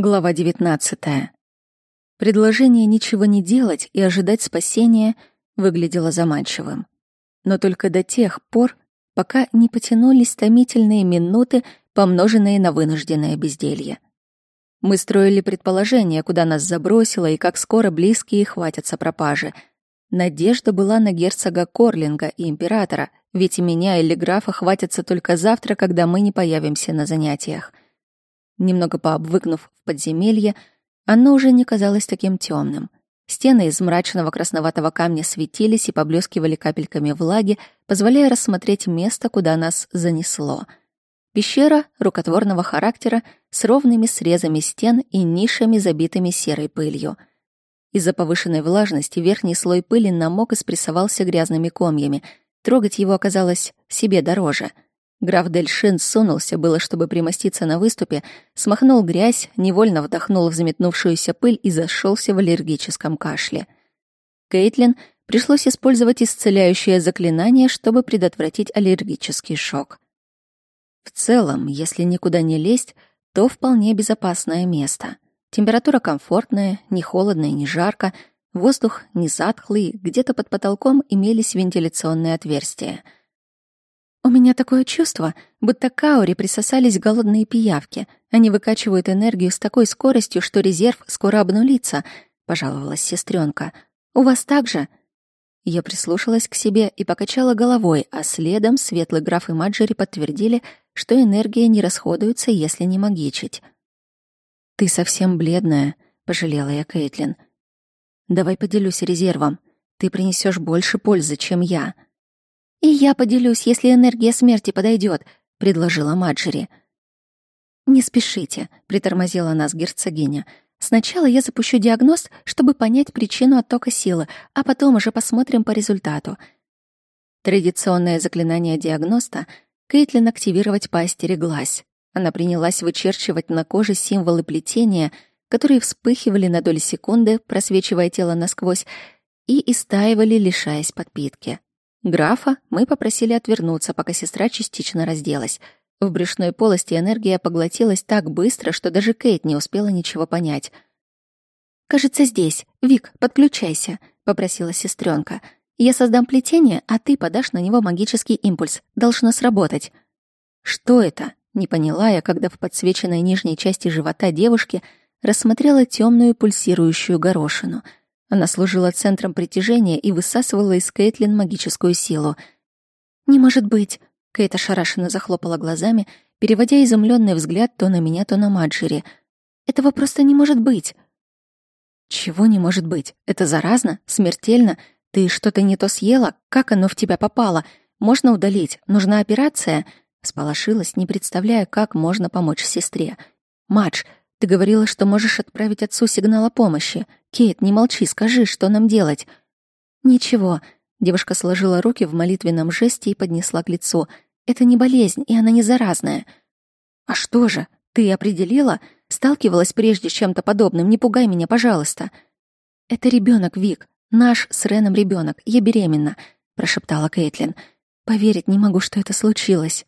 Глава 19. Предложение ничего не делать и ожидать спасения выглядело заманчивым. Но только до тех пор, пока не потянулись томительные минуты, помноженные на вынужденное безделье. Мы строили предположение, куда нас забросило и как скоро близкие хватятся пропажи. Надежда была на герцога Корлинга и императора, ведь меня или графа хватится только завтра, когда мы не появимся на занятиях. Немного пообвыкнув в подземелье, оно уже не казалось таким темным. Стены из мрачного красноватого камня светились и поблескивали капельками влаги, позволяя рассмотреть место, куда нас занесло. Пещера рукотворного характера с ровными срезами стен и нишами, забитыми серой пылью. Из-за повышенной влажности верхний слой пыли намок и спрессовался грязными комьями. Трогать его оказалось себе дороже — Граф Дельшин сунулся было, чтобы примоститься на выступе, смахнул грязь, невольно вдохнул в заметнувшуюся пыль и зашелся в аллергическом кашле. Кейтлин пришлось использовать исцеляющее заклинание, чтобы предотвратить аллергический шок. В целом, если никуда не лезть, то вполне безопасное место. Температура комфортная, не холодно и не жарко, воздух не затхлый, где-то под потолком имелись вентиляционные отверстия — у меня такое чувство, будто к ауре присосались голодные пиявки. Они выкачивают энергию с такой скоростью, что резерв скоро обнулится, пожаловалась сестренка. У вас так же? Я прислушалась к себе и покачала головой, а следом светлый граф и Маджери подтвердили, что энергия не расходуется, если не магичить. «Ты совсем бледная», — пожалела я Кейтлин. «Давай поделюсь резервом. Ты принесешь больше пользы, чем я». «И я поделюсь, если энергия смерти подойдет», — предложила Маджери. «Не спешите», — притормозила нас герцогиня. «Сначала я запущу диагноз, чтобы понять причину оттока силы, а потом уже посмотрим по результату». Традиционное заклинание диагноста Кейтлин активировать поостереглась. Она принялась вычерчивать на коже символы плетения, которые вспыхивали на доли секунды, просвечивая тело насквозь, и истаивали, лишаясь подпитки. Графа мы попросили отвернуться, пока сестра частично разделась. В брюшной полости энергия поглотилась так быстро, что даже Кейт не успела ничего понять. «Кажется, здесь. Вик, подключайся», — попросила сестренка. «Я создам плетение, а ты подашь на него магический импульс. Должно сработать». «Что это?» — не поняла я, когда в подсвеченной нижней части живота девушки рассмотрела темную пульсирующую горошину — она служила центром притяжения и высасывала из Кейтлин магическую силу. «Не может быть!» — Кейт ошарашенно захлопала глазами, переводя изумленный взгляд то на меня, то на Маджери. «Этого просто не может быть!» «Чего не может быть? Это заразно? Смертельно? Ты что-то не то съела? Как оно в тебя попало? Можно удалить? Нужна операция?» Сполошилась, не представляя, как можно помочь сестре. «Мадж, ты говорила, что можешь отправить отцу сигнал о помощи. Кейт, не молчи, скажи, что нам делать?» «Ничего». Девушка сложила руки в молитвенном жесте и поднесла к лицу. «Это не болезнь, и она не заразная». «А что же? Ты определила? Сталкивалась прежде с чем-то подобным? Не пугай меня, пожалуйста». «Это ребенок, Вик. Наш с Реном ребенок. Я беременна», — прошептала Кейтлин. «Поверить не могу, что это случилось».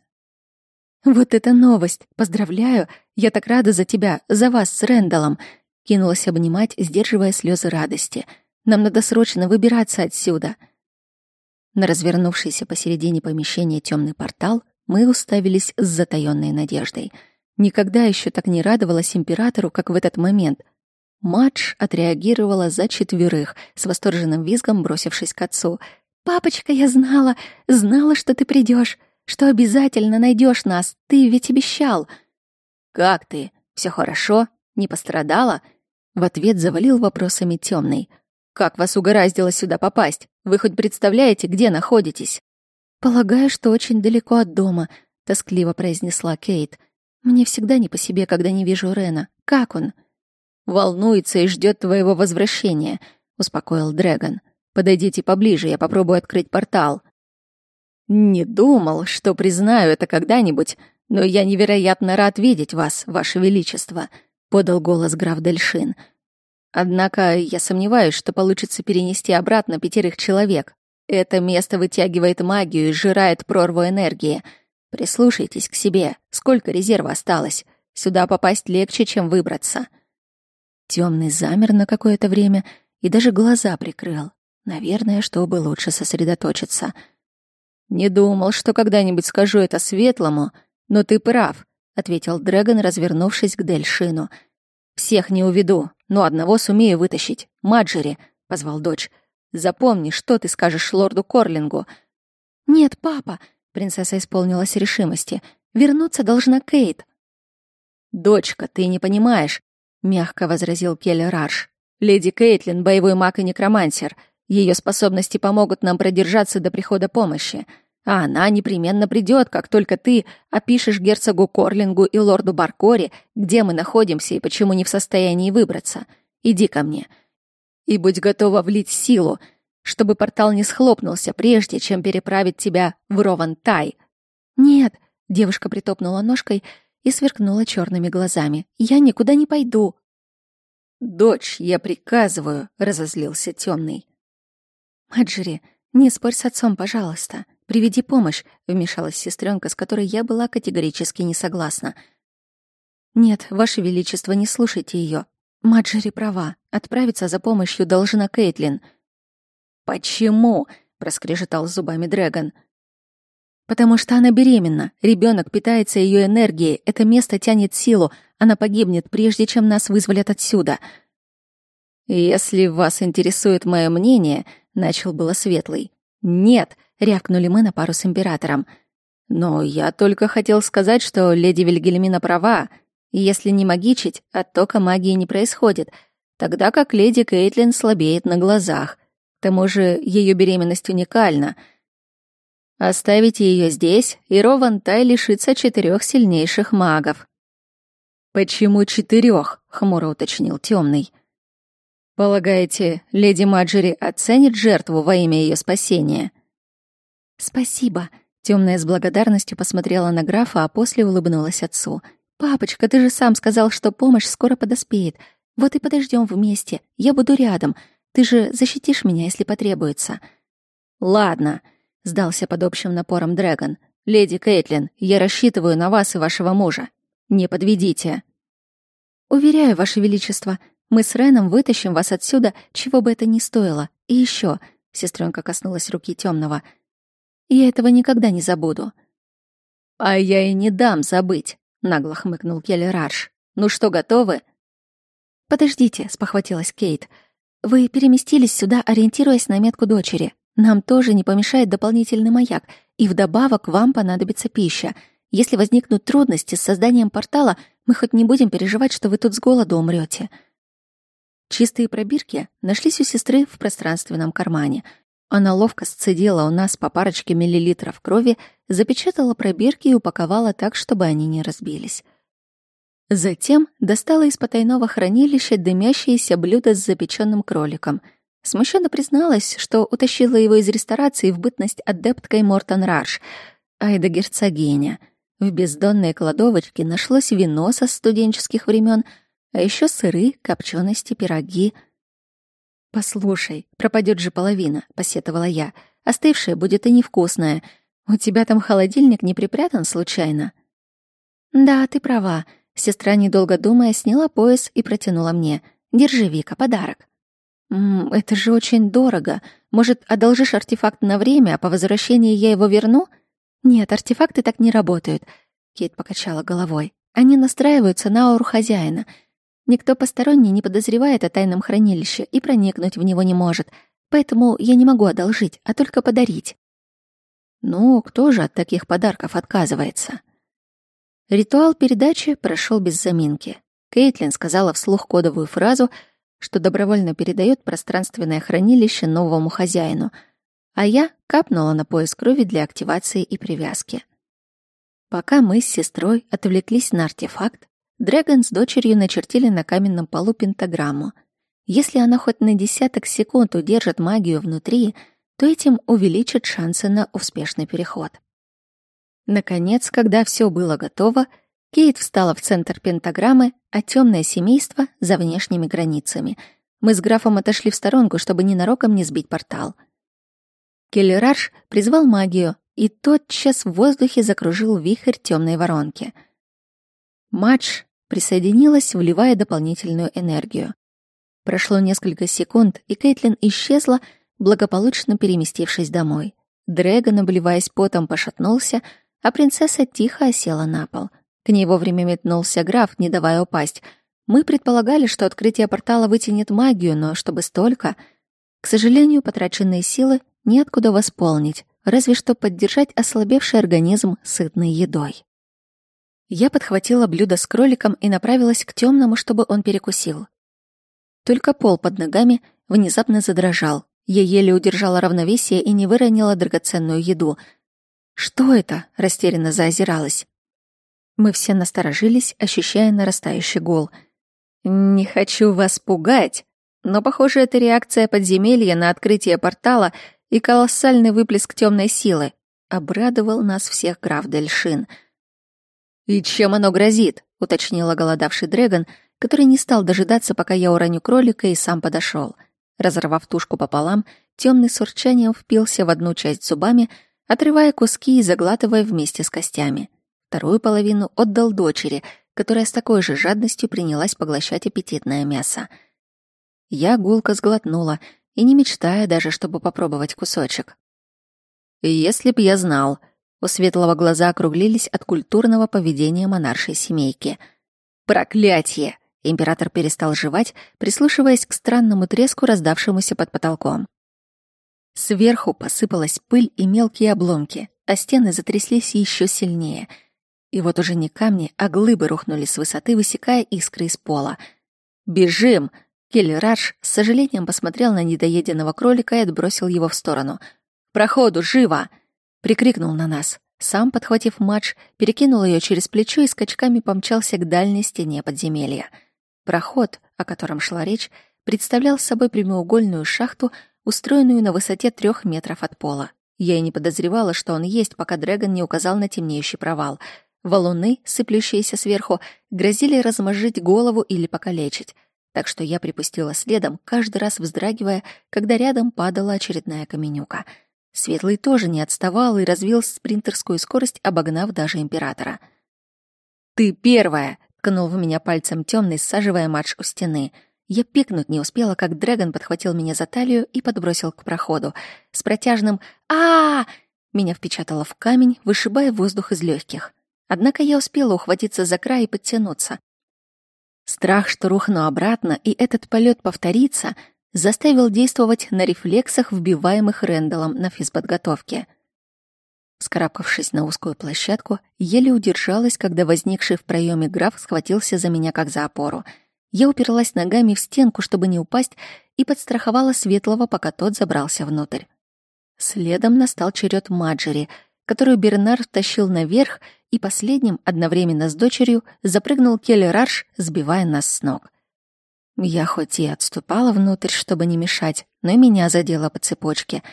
«Вот это новость! Поздравляю! Я так рада за тебя, за вас с Рэндаллом!» Кинулась обнимать, сдерживая слезы радости. «Нам надо срочно выбираться отсюда!» На развернувшийся посередине помещения темный портал мы уставились с затаённой надеждой. Никогда еще так не радовалась императору, как в этот момент. Мадж отреагировала за четверых, с восторженным визгом бросившись к отцу. «Папочка, я знала, знала, что ты придешь что обязательно найдешь нас, ты ведь обещал». «Как ты? Все хорошо? Не пострадала?» В ответ завалил вопросами темный. «Как вас угораздило сюда попасть? Вы хоть представляете, где находитесь?» «Полагаю, что очень далеко от дома», — тоскливо произнесла Кейт. «Мне всегда не по себе, когда не вижу Рена. Как он?» «Волнуется и ждет твоего возвращения», — успокоил Дрэгон. «Подойдите поближе, я попробую открыть портал». «Не думал, что признаю это когда-нибудь, но я невероятно рад видеть вас, ваше величество», — подал голос граф Дельшин. «Однако я сомневаюсь, что получится перенести обратно пятерых человек. Это место вытягивает магию и сжирает прорву энергии. Прислушайтесь к себе, сколько резерва осталось. Сюда попасть легче, чем выбраться». Темный замер на какое-то время и даже глаза прикрыл. Наверное, чтобы лучше сосредоточиться. «Не думал, что когда-нибудь скажу это светлому, но ты прав», — ответил Дрэгон, развернувшись к Дельшину. «Всех не уведу, но одного сумею вытащить. Маджери», — позвал дочь. «Запомни, что ты скажешь лорду Корлингу». «Нет, папа», — принцесса исполнилась решимости. «Вернуться должна Кейт». «Дочка, ты не понимаешь», — мягко возразил Келли Рарш. «Леди Кейтлин — боевой маг и некромансер. Ее способности помогут нам продержаться до прихода помощи. А она непременно придет, как только ты опишешь герцогу Корлингу и лорду Баркори, где мы находимся и почему не в состоянии выбраться. Иди ко мне. И будь готова влить силу, чтобы портал не схлопнулся, прежде чем переправить тебя в Рован-Тай. «Нет», — девушка притопнула ножкой и сверкнула черными глазами. «Я никуда не пойду». «Дочь, я приказываю», — разозлился темный. «Маджери, не спорь с отцом, пожалуйста. Приведи помощь», — вмешалась сестренка, с которой я была категорически не согласна. «Нет, Ваше Величество, не слушайте ее. Маджери права. Отправиться за помощью должна Кейтлин». «Почему?» — проскрежетал зубами Дрэгон. «Потому что она беременна. Ребенок питается ее энергией. Это место тянет силу. Она погибнет, прежде чем нас вызволят отсюда». «Если вас интересует мое мнение», — начал было Светлый. «Нет», — рявкнули мы на пару с Императором. «Но я только хотел сказать, что леди Вильгельмина права. Если не магичить, оттока магии не происходит, тогда как леди Кейтлин слабеет на глазах. К тому же ее беременность уникальна. Оставите ее здесь, и Рован Тай лишится четырех сильнейших магов». «Почему четырех? хмуро уточнил темный. Полагаете, леди Маджери оценит жертву во имя ее спасения? Спасибо. Темная с благодарностью посмотрела на графа, а после улыбнулась отцу. Папочка, ты же сам сказал, что помощь скоро подоспеет. Вот и подождем вместе. Я буду рядом. Ты же защитишь меня, если потребуется. Ладно, сдался под общим напором Дрэгон. Леди Кейтлин, я рассчитываю на вас и вашего мужа. Не подведите. Уверяю, ваше величество, мы с Реном вытащим вас отсюда, чего бы это ни стоило. И еще, сестренка коснулась руки темного. Я этого никогда не забуду. А я и не дам забыть, нагло хмыкнул Келли Рарш. Ну что, готовы? Подождите, спохватилась Кейт. Вы переместились сюда, ориентируясь на метку дочери. Нам тоже не помешает дополнительный маяк, и вдобавок вам понадобится пища. Если возникнут трудности с созданием портала, мы хоть не будем переживать, что вы тут с голоду умрете. Чистые пробирки нашлись у сестры в пространственном кармане. Она ловко сцедила у нас по парочке миллилитров крови, запечатала пробирки и упаковала так, чтобы они не разбились. Затем достала из потайного хранилища дымящееся блюдо с запеченным кроликом. Смущенно призналась, что утащила его из ресторации в бытность адепткой Мортон Раш. Айда герцогиня. В бездонной кладовочке нашлось вино со студенческих времен — а еще сыры, копчености, пироги. «Послушай, пропадет же половина», — посетовала я. «Остывшая будет и невкусная. У тебя там холодильник не припрятан случайно?» «Да, ты права», — сестра, недолго думая, сняла пояс и протянула мне. «Держи, Вика, подарок». «М это же очень дорого. Может, одолжишь артефакт на время, а по возвращении я его верну?» «Нет, артефакты так не работают», — Кейт покачала головой. «Они настраиваются на ауру хозяина. Никто посторонний не подозревает о тайном хранилище и проникнуть в него не может, поэтому я не могу одолжить, а только подарить. Ну, кто же от таких подарков отказывается? Ритуал передачи прошел без заминки. Кейтлин сказала вслух кодовую фразу, что добровольно передает пространственное хранилище новому хозяину, а я капнула на пояс крови для активации и привязки. Пока мы с сестрой отвлеклись на артефакт, Дрэгон с дочерью начертили на каменном полу пентаграмму. Если она хоть на десяток секунд удержит магию внутри, то этим увеличит шансы на успешный переход. Наконец, когда все было готово, Кейт встала в центр пентаграммы, а темное семейство — за внешними границами. Мы с графом отошли в сторонку, чтобы ненароком не сбить портал. Келлерарш призвал магию, и тотчас в воздухе закружил вихрь темной воронки. Матч присоединилась, вливая дополнительную энергию. Прошло несколько секунд, и Кейтлин исчезла, благополучно переместившись домой. Дрэгон, обливаясь потом, пошатнулся, а принцесса тихо осела на пол. К ней вовремя метнулся граф, не давая упасть. Мы предполагали, что открытие портала вытянет магию, но чтобы столько... К сожалению, потраченные силы неоткуда восполнить, разве что поддержать ослабевший организм сытной едой. Я подхватила блюдо с кроликом и направилась к темному, чтобы он перекусил. Только пол под ногами внезапно задрожал. Я еле удержала равновесие и не выронила драгоценную еду. «Что это?» — растерянно заозиралась. Мы все насторожились, ощущая нарастающий гул. «Не хочу вас пугать, но, похоже, это реакция подземелья на открытие портала и колоссальный выплеск темной силы. Обрадовал нас всех граф Дельшин. «И чем оно грозит?» — уточнил голодавший Дрэгон, который не стал дожидаться, пока я уроню кролика, и сам подошел. Разорвав тушку пополам, темный с урчанием впился в одну часть зубами, отрывая куски и заглатывая вместе с костями. Вторую половину отдал дочери, которая с такой же жадностью принялась поглощать аппетитное мясо. Я гулко сглотнула, и не мечтая даже, чтобы попробовать кусочек. «Если б я знал», — у Светлого глаза округлились от культурного поведения монаршей семейки. «Проклятье!» Император перестал жевать, прислушиваясь к странному треску, раздавшемуся под потолком. Сверху посыпалась пыль и мелкие обломки, а стены затряслись еще сильнее. И вот уже не камни, а глыбы рухнули с высоты, высекая искры из пола. «Бежим!» Келли Радж с сожалением посмотрел на недоеденного кролика и отбросил его в сторону. «Проходу, живо!» Прикрикнул на нас. Сам, подхватив матч, перекинул ее через плечо и скачками помчался к дальней стене подземелья. Проход, о котором шла речь, представлял собой прямоугольную шахту, устроенную на высоте трех метров от пола. Я и не подозревала, что он есть, пока Дрэгон не указал на темнеющий провал. Валуны, сыплющиеся сверху, грозили размозжить голову или покалечить. Так что я припустила следом, каждый раз вздрагивая, когда рядом падала очередная каменюка. Светлый тоже не отставал и развил спринтерскую скорость, обогнав даже императора. «Ты первая!» ткнул в меня пальцем темный, саживая матч у стены. Я пикнуть не успела, как Дрэгон подхватил меня за талию и подбросил к проходу. С протяжным а, Меня впечатало в камень, вышибая воздух из легких. Однако я успела ухватиться за край и подтянуться. Страх, что рухну обратно, и этот полет повторится, заставил действовать на рефлексах, вбиваемых Рэндаллом на физподготовке — Скарабкавшись на узкую площадку, еле удержалась, когда возникший в проеме граф схватился за меня как за опору. Я уперлась ногами в стенку, чтобы не упасть, и подстраховала Светлого, пока тот забрался внутрь. Следом настал черед Маджери, которую Бернар тащил наверх, и последним, одновременно с дочерью, запрыгнул Келли Рарш, сбивая нас с ног. Я хоть и отступала внутрь, чтобы не мешать, но и меня задело по цепочке —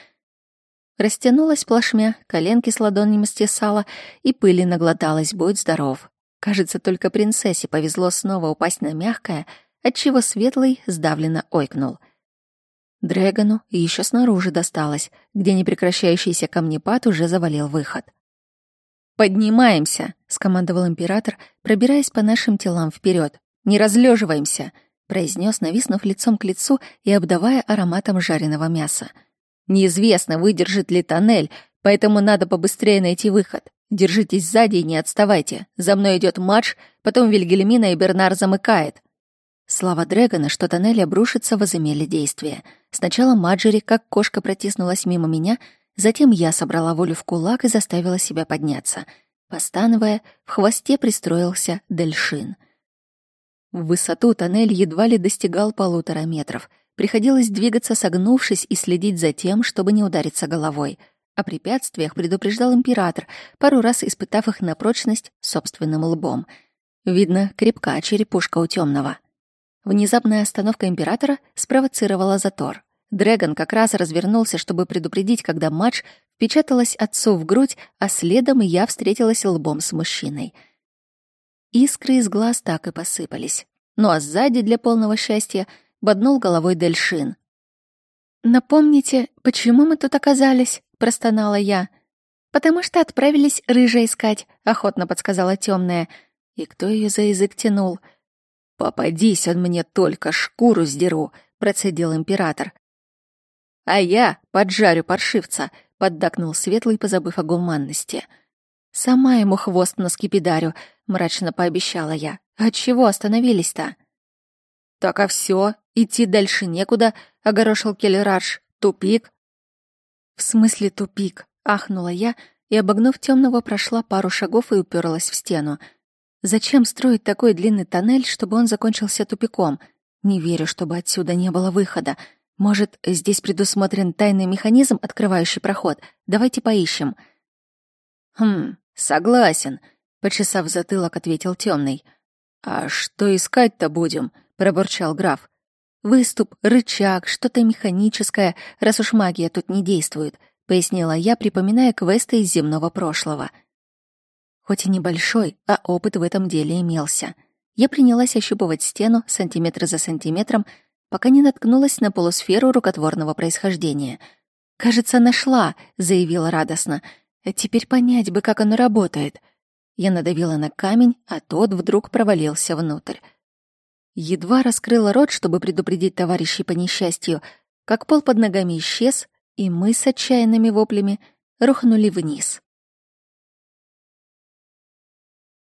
Растянулась плашмя, коленки с ладонями стесала и пыли наглоталась, будь здоров. Кажется, только принцессе повезло снова упасть на мягкое, отчего светлый сдавленно ойкнул. Дрэгону еще снаружи досталось, где непрекращающийся камнепад уже завалил выход. «Поднимаемся!» — скомандовал император, пробираясь по нашим телам вперед. «Не разлеживаемся!» — произнес, нависнув лицом к лицу и обдавая ароматом жареного мяса — Неизвестно, выдержит ли тоннель, поэтому надо побыстрее найти выход. Держитесь сзади и не отставайте. За мной идет марш, потом Вильгельмина и Бернар замыкает. Слава Дрэгона, что тоннель обрушится, возымели действие. Сначала Маджери, как кошка, протиснулась мимо меня, затем я собрала волю в кулак и заставила себя подняться. Постановая, в хвосте пристроился Дельшин. В высоту тоннель едва ли достигал полутора метров — Приходилось двигаться согнувшись и следить за тем, чтобы не удариться головой. О препятствиях предупреждал император, пару раз испытав их на прочность собственным лбом. Видно, крепка черепушка у темного. Внезапная остановка императора спровоцировала затор. Дрэгон как раз развернулся, чтобы предупредить, когда матч впечаталась отцу в грудь, а следом я встретилась лбом с мужчиной. Искры из глаз так и посыпались. Ну а сзади, для полного счастья, боднул головой Дельшин. «Напомните, почему мы тут оказались?» — простонала я. «Потому что отправились рыжа искать», — охотно подсказала темная. И кто ее за язык тянул? «Попадись он мне только, шкуру сдеру», процедил император. «А я поджарю паршивца», — поддакнул Светлый, позабыв о гуманности. «Сама ему хвост на скипидарю», — мрачно пообещала я. «Отчего остановились-то?» «Так а все, идти дальше некуда», — огорошил Келлерарш. «Тупик». «В смысле тупик?» — ахнула я и, обогнув темного, прошла пару шагов и уперлась в стену. «Зачем строить такой длинный тоннель, чтобы он закончился тупиком? Не верю, чтобы отсюда не было выхода. Может, здесь предусмотрен тайный механизм, открывающий проход? Давайте поищем». «Хм, согласен», — почесав затылок, ответил темный. «А что искать-то будем?» — пробурчал граф. «Выступ, рычаг, что-то механическое, раз уж магия тут не действует», — пояснила я, припоминая квесты из земного прошлого. Хоть и небольшой, а опыт в этом деле имелся. Я принялась ощупывать стену сантиметр за сантиметром, пока не наткнулась на полусферу рукотворного происхождения. «Кажется, нашла», — заявила радостно. «А «Теперь понять бы, как оно работает». Я надавила на камень, а тот вдруг провалился внутрь. Едва раскрыла рот, чтобы предупредить товарищей по несчастью, как пол под ногами исчез, и мы с отчаянными воплями рухнули вниз.